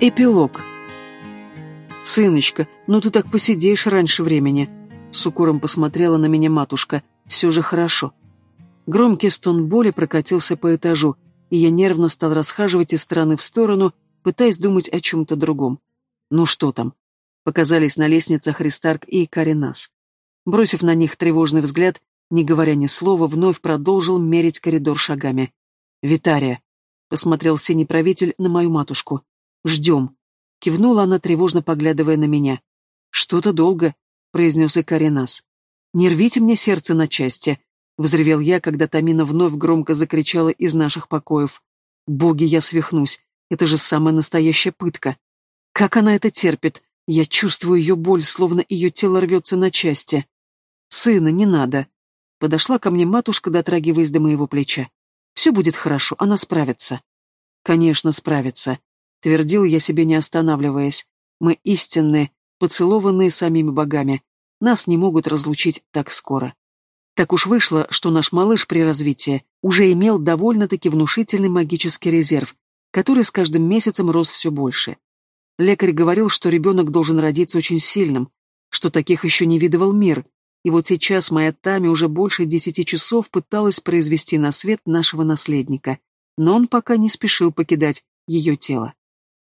Эпилог. «Сыночка, ну ты так посидишь раньше времени», — с укором посмотрела на меня матушка. «Все же хорошо». Громкий стон боли прокатился по этажу, и я нервно стал расхаживать из стороны в сторону, пытаясь думать о чем-то другом. «Ну что там?» Показались на лестницах Христарк и Каринас. Бросив на них тревожный взгляд, не говоря ни слова, вновь продолжил мерить коридор шагами. «Витария», — посмотрел синий правитель на мою матушку. «Ждем», — кивнула она, тревожно поглядывая на меня. «Что-то долго», — произнес Икаринас. «Не рвите мне сердце на части», — взревел я, когда Тамина вновь громко закричала из наших покоев. «Боги, я свихнусь. Это же самая настоящая пытка. Как она это терпит? Я чувствую ее боль, словно ее тело рвется на части. Сына, не надо». Подошла ко мне матушка, дотрагиваясь до моего плеча. «Все будет хорошо, она справится». «Конечно, справится», Твердил я себе, не останавливаясь. Мы истинные, поцелованные самими богами. Нас не могут разлучить так скоро. Так уж вышло, что наш малыш при развитии уже имел довольно-таки внушительный магический резерв, который с каждым месяцем рос все больше. Лекарь говорил, что ребенок должен родиться очень сильным, что таких еще не видывал мир, и вот сейчас моя Тами уже больше десяти часов пыталась произвести на свет нашего наследника, но он пока не спешил покидать ее тело.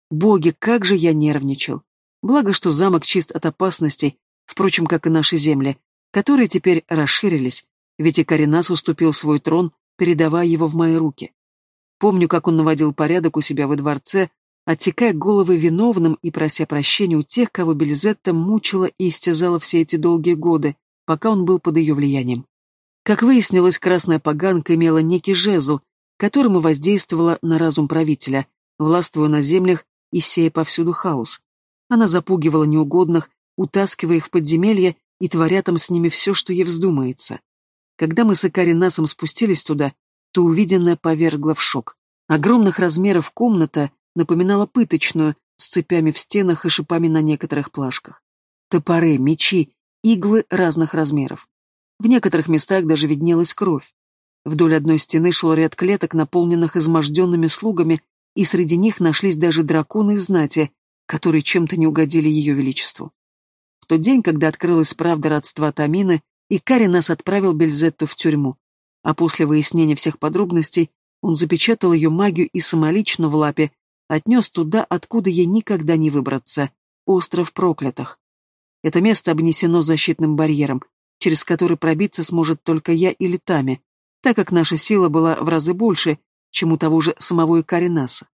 Боги, как же я нервничал. Благо, что замок чист от опасностей, впрочем, как и наши земли, которые теперь расширились, ведь и Каринас уступил свой трон, передавая его в мои руки. Помню, как он наводил порядок у себя во дворце, оттекая головы виновным и прося прощения у тех, кого Бельзетта мучила и истязала все эти долгие годы, пока он был под ее влиянием. Как выяснилось, красная поганка имела некий жезл, которым и воздействовала на разум правителя, властвуя на землях и сея повсюду хаос. Она запугивала неугодных, утаскивая их в подземелье и творя там с ними все, что ей вздумается. Когда мы с Икаринасом спустились туда, то увиденное повергло в шок. Огромных размеров комната напоминала пыточную, с цепями в стенах и шипами на некоторых плашках. Топоры, мечи, иглы разных размеров. В некоторых местах даже виднелась кровь. Вдоль одной стены шел ряд клеток, наполненных изможденными слугами и среди них нашлись даже драконы из знати, которые чем-то не угодили ее величеству. В тот день, когда открылась правда родства Тамины, Икари нас отправил Бельзетту в тюрьму, а после выяснения всех подробностей он запечатал ее магию и самолично в лапе отнес туда, откуда ей никогда не выбраться — остров проклятых. Это место обнесено защитным барьером, через который пробиться сможет только я или Тами, так как наша сила была в разы больше, чем у того же самого Икаринаса.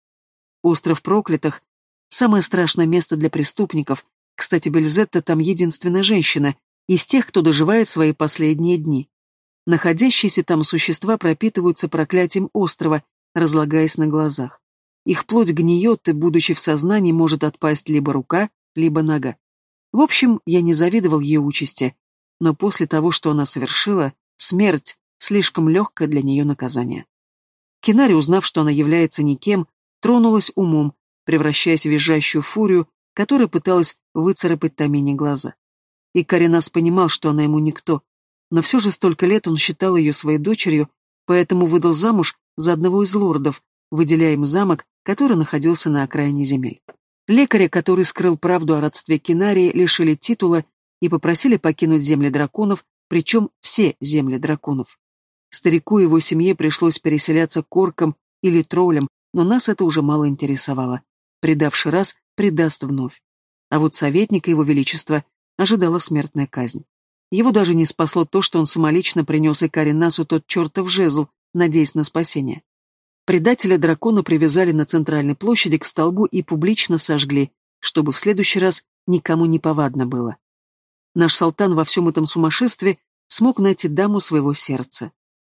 Остров проклятых — самое страшное место для преступников. Кстати, Бельзетта там единственная женщина, из тех, кто доживает свои последние дни. Находящиеся там существа пропитываются проклятием острова, разлагаясь на глазах. Их плоть гниет, и, будучи в сознании, может отпасть либо рука, либо нога. В общем, я не завидовал ее участи, но после того, что она совершила, смерть — слишком легкое для нее наказание. Кинари, узнав, что она является никем, тронулась умом, превращаясь в визжащую фурию, которая пыталась выцарапать Тамине глаза. И Каринас понимал, что она ему никто, но все же столько лет он считал ее своей дочерью, поэтому выдал замуж за одного из лордов, выделяя им замок, который находился на окраине земель. Лекаря, который скрыл правду о родстве Кинарии, лишили титула и попросили покинуть земли драконов, причем все земли драконов. Старику и его семье пришлось переселяться коркам или троллям, но нас это уже мало интересовало. Предавший раз, предаст вновь. А вот советника его величества ожидала смертная казнь. Его даже не спасло то, что он самолично принес Икари Насу тот чертов жезл, надеясь на спасение. Предателя дракона привязали на центральной площади к столбу и публично сожгли, чтобы в следующий раз никому не повадно было. Наш Салтан во всем этом сумасшествии смог найти даму своего сердца.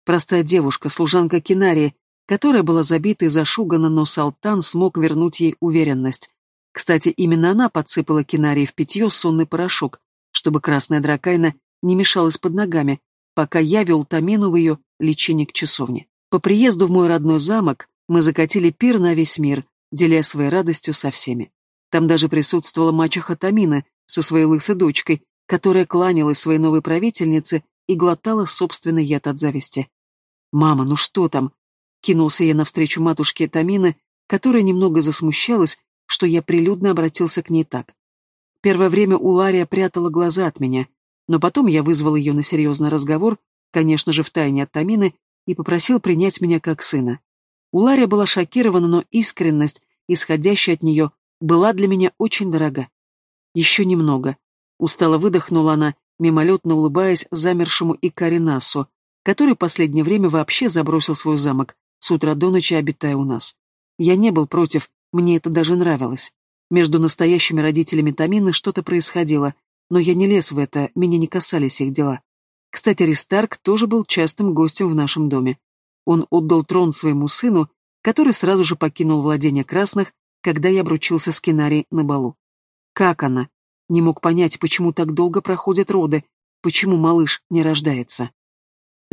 Простая девушка, служанка Кинарии, которая была забита и зашугана, но Салтан смог вернуть ей уверенность. Кстати, именно она подсыпала Кинарии в питье сонный порошок, чтобы красная дракайна не мешалась под ногами, пока я вел Тамину в ее лечение к часовне. По приезду в мой родной замок мы закатили пир на весь мир, деля своей радостью со всеми. Там даже присутствовала мачеха Тамина со своей лысой дочкой, которая кланялась своей новой правительнице и глотала собственный яд от зависти. «Мама, ну что там?» Кинулся я навстречу матушке Тамины, которая немного засмущалась, что я прилюдно обратился к ней так. Первое время Улария прятала глаза от меня, но потом я вызвал ее на серьезный разговор, конечно же, втайне от Тамины, и попросил принять меня как сына. Улария была шокирована, но искренность, исходящая от нее, была для меня очень дорога. Еще немного. Устало выдохнула она, мимолетно улыбаясь замершему Икаринасу, который последнее время вообще забросил свой замок, с утра до ночи обитая у нас. Я не был против, мне это даже нравилось. Между настоящими родителями Тамины что-то происходило, но я не лез в это, меня не касались их дела. Кстати, Ристарк тоже был частым гостем в нашем доме. Он отдал трон своему сыну, который сразу же покинул владение красных, когда я обручился с Кинарией на балу. Как она? Не мог понять, почему так долго проходят роды, почему малыш не рождается.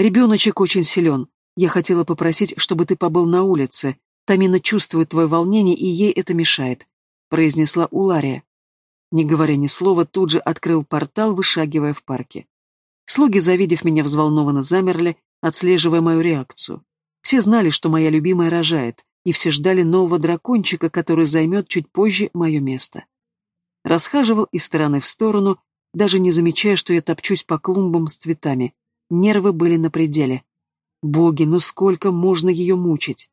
Ребеночек очень силен. Я хотела попросить, чтобы ты побыл на улице. Тамина чувствует твое волнение, и ей это мешает», — произнесла Улария. Не говоря ни слова, тут же открыл портал, вышагивая в парке. Слуги, завидев меня, взволнованно замерли, отслеживая мою реакцию. Все знали, что моя любимая рожает, и все ждали нового дракончика, который займет чуть позже мое место. Расхаживал из стороны в сторону, даже не замечая, что я топчусь по клумбам с цветами. Нервы были на пределе. Боги, ну сколько можно ее мучить?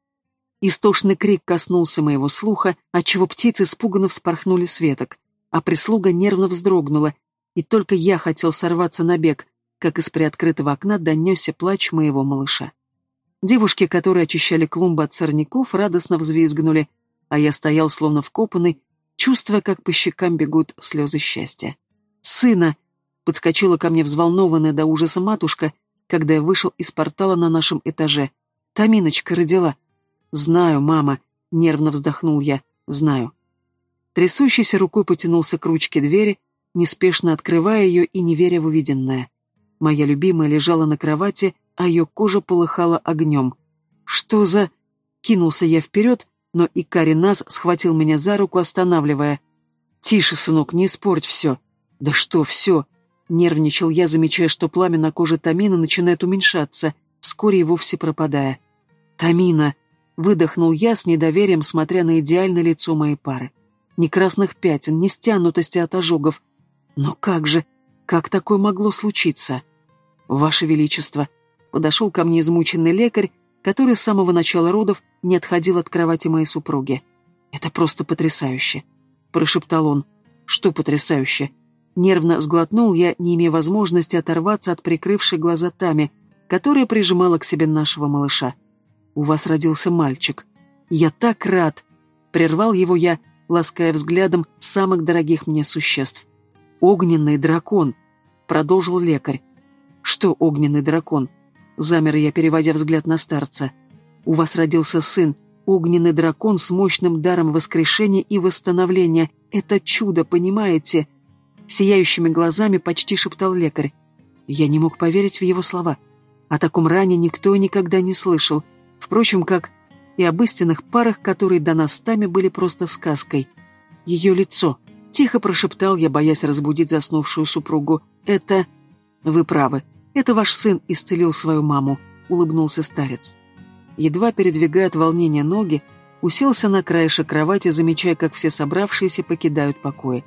Истошный крик коснулся моего слуха, отчего птицы испуганно вспорхнули с веток, а прислуга нервно вздрогнула, и только я хотел сорваться на бег, как из приоткрытого окна донесся плач моего малыша. Девушки, которые очищали клумбы от сорняков, радостно взвизгнули, а я стоял словно вкопанный, чувствуя, как по щекам бегут слезы счастья. «Сына!» — подскочила ко мне взволнованная до ужаса матушка, когда я вышел из портала на нашем этаже. «Таминочка родила!» «Знаю, мама», — нервно вздохнул я, — «знаю». Трясущейся рукой потянулся к ручке двери, неспешно открывая ее и не веря в увиденное. Моя любимая лежала на кровати, а ее кожа полыхала огнем. «Что за...» Кинулся я вперед, но Икари Нас схватил меня за руку, останавливая. «Тише, сынок, не испорть все». «Да что все?» Нервничал я, замечая, что пламя на коже Тамина начинает уменьшаться, вскоре и вовсе пропадая. «Тамина!» Выдохнул я с недоверием, смотря на идеальное лицо моей пары. Ни красных пятен, ни стянутости от ожогов. Но как же, как такое могло случиться? Ваше Величество, подошел ко мне измученный лекарь, который с самого начала родов не отходил от кровати моей супруги. «Это просто потрясающе!» — прошептал он. «Что потрясающе?» Нервно сглотнул я, не имея возможности оторваться от прикрывшей глаза Тами, которая прижимала к себе нашего малыша. У вас родился мальчик. Я так рад!» Прервал его я, лаская взглядом самых дорогих мне существ. «Огненный дракон!» Продолжил лекарь. «Что огненный дракон?» Замер я, переводя взгляд на старца. «У вас родился сын, огненный дракон с мощным даром воскрешения и восстановления. Это чудо, понимаете?» Сияющими глазами почти шептал лекарь. Я не мог поверить в его слова. О таком ране никто никогда не слышал. Впрочем, как и об истинных парах, которые до нас стами были просто сказкой. Ее лицо. Тихо прошептал я, боясь разбудить заснувшую супругу. «Это...» «Вы правы. Это ваш сын исцелил свою маму», — улыбнулся старец. Едва передвигая от волнения ноги, уселся на краешек кровати, замечая, как все собравшиеся покидают покои.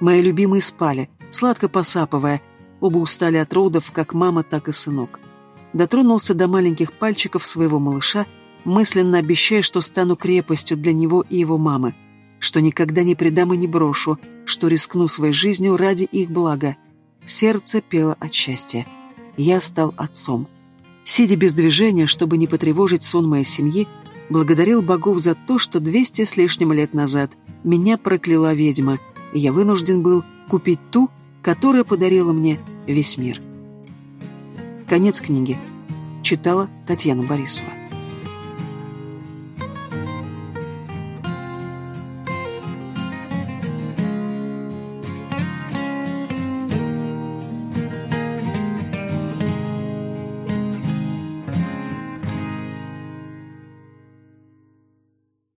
Мои любимые спали, сладко посапывая, оба устали от родов, как мама, так и сынок дотронулся до маленьких пальчиков своего малыша, мысленно обещая, что стану крепостью для него и его мамы, что никогда не предам и не брошу, что рискну своей жизнью ради их блага. Сердце пело от счастья. Я стал отцом. Сидя без движения, чтобы не потревожить сон моей семьи, благодарил богов за то, что двести с лишним лет назад меня прокляла ведьма, и я вынужден был купить ту, которая подарила мне весь мир. Конец книги. Читала Татьяна Борисова.